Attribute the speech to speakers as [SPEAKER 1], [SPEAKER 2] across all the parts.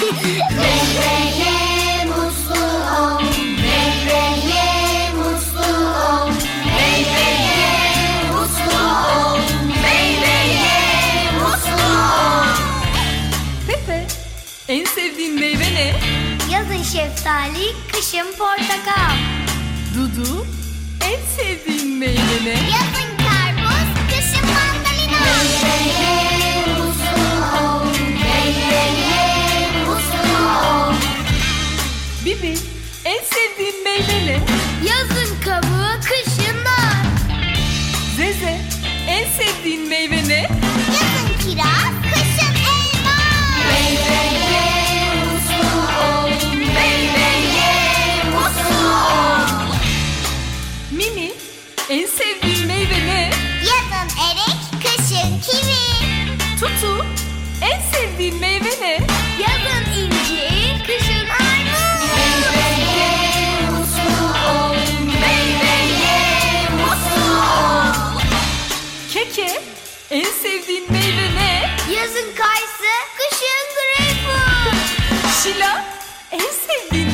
[SPEAKER 1] Meyveye mutlu ol, meyveye mutlu ol, meyveye mutlu ol, meyveye mutlu ol.
[SPEAKER 2] Pepe, en sevdiğin meyve ne?
[SPEAKER 1] Yazın şeftali, kışın portakal.
[SPEAKER 2] Dudu, en sevdiğin meyve ne?
[SPEAKER 1] Yazın karpuz, kışın mandalina. Meyveye
[SPEAKER 2] gibi en sevdiğin meyve ne?
[SPEAKER 1] Yazın kabuğu, kışın nar.
[SPEAKER 2] Zeze, en sevdiğin meyve ne?
[SPEAKER 1] Yazın kiraz, kışın elma. Meyve ye, uslu ol. Meyve ye, uslu ol.
[SPEAKER 2] Mini, en sevdiğin meyve ne?
[SPEAKER 1] Yazın erik, kışın kivi.
[SPEAKER 2] Tutu, en sevdiğin meyve En sevdiğin meyve ne?
[SPEAKER 1] Yazın kayısı, kışın greyfurt.
[SPEAKER 2] Şila, en sevdiğin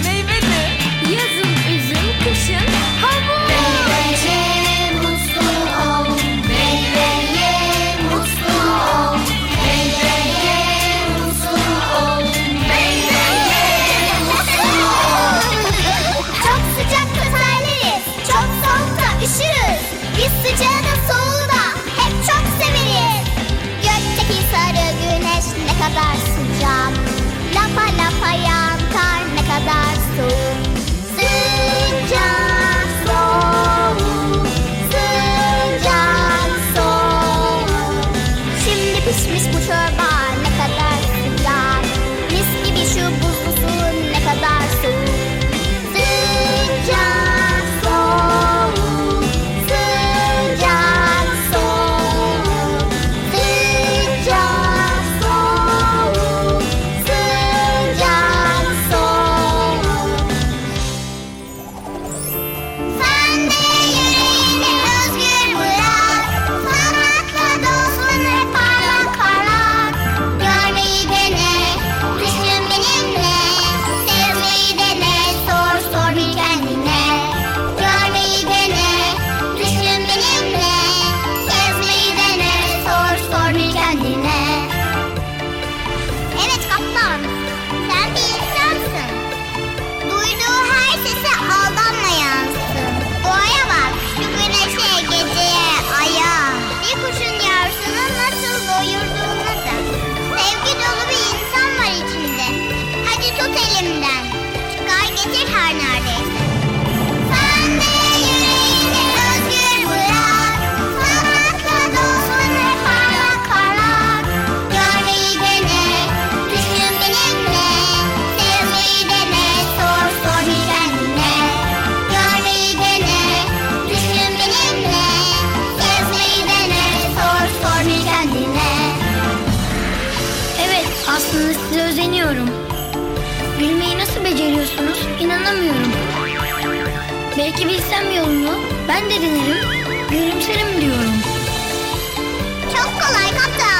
[SPEAKER 1] doyurduğunuzda sevgi dolu bir
[SPEAKER 3] Gülmeyi nasıl beceriyorsunuz? İnanamıyorum. Belki bilsem yolunu ben de denerim. Gülümserim diyorum.
[SPEAKER 1] Çok kolay kaptan.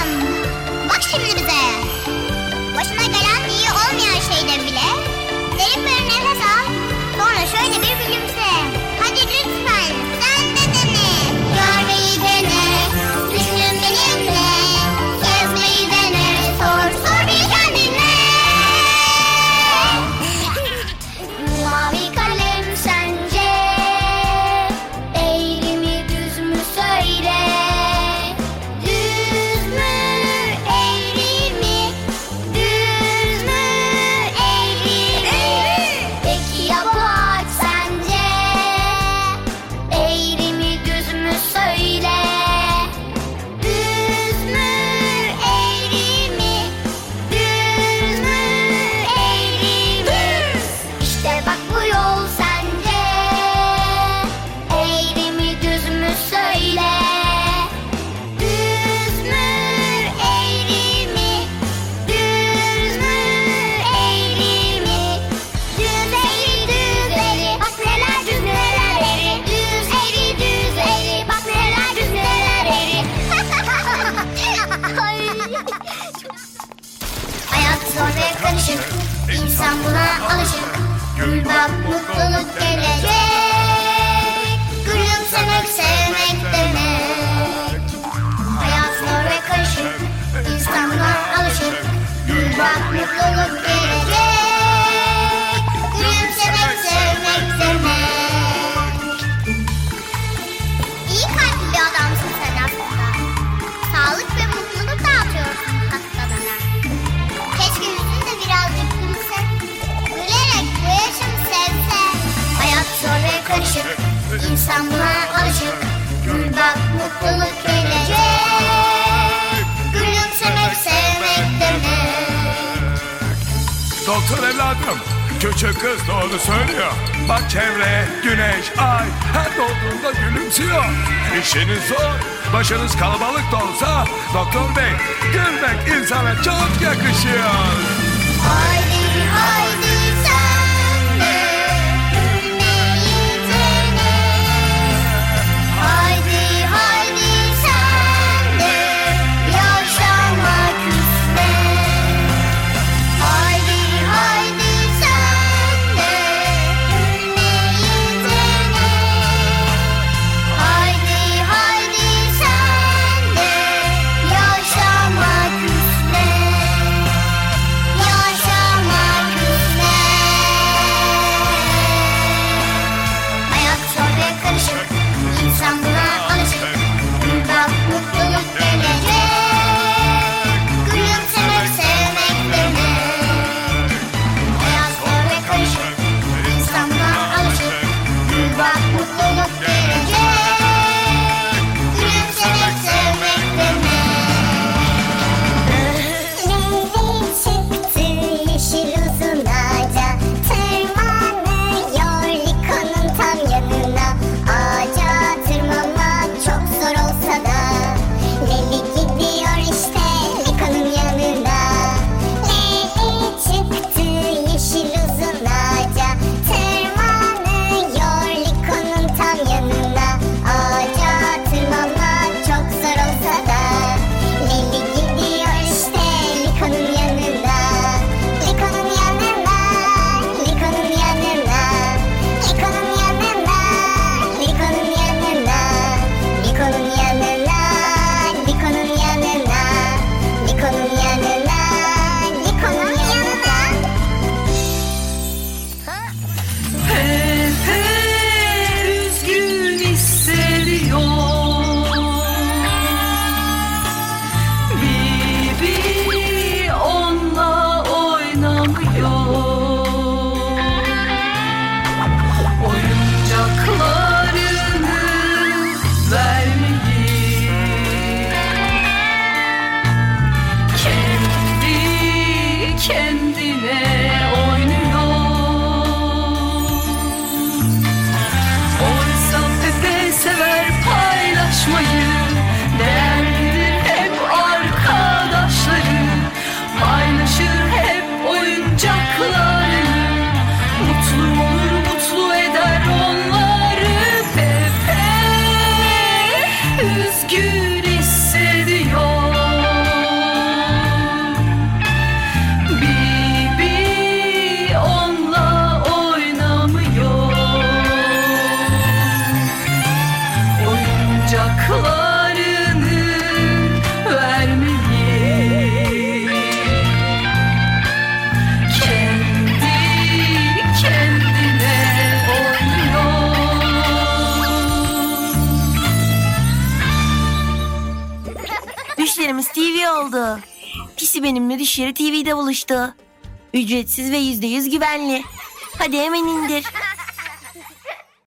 [SPEAKER 1] Sonra karışık İnsan buna alışık Gül bak mutluluk gelecek Gülümsemek sevmek demek. Hayat zor ve karışık İnsan buna alışık Gül bak mutluluk gelecek insanla aşık Gül bak mutluluk gelecek. Gülümsemek sevmek demek.
[SPEAKER 4] Doktor evladım Küçük kız doğru söylüyor. Bak çevre, güneş, ay Her doğduğunda gülümsüyor. İşiniz zor, başınız kalabalık da olsa Doktor bey, gülmek insana çok yakışıyor.
[SPEAKER 1] Haydi, haydi
[SPEAKER 5] oldu. Pisi benimle dışarı TV'de buluştu. Ücretsiz ve yüzde yüz güvenli. Hadi hemen indir.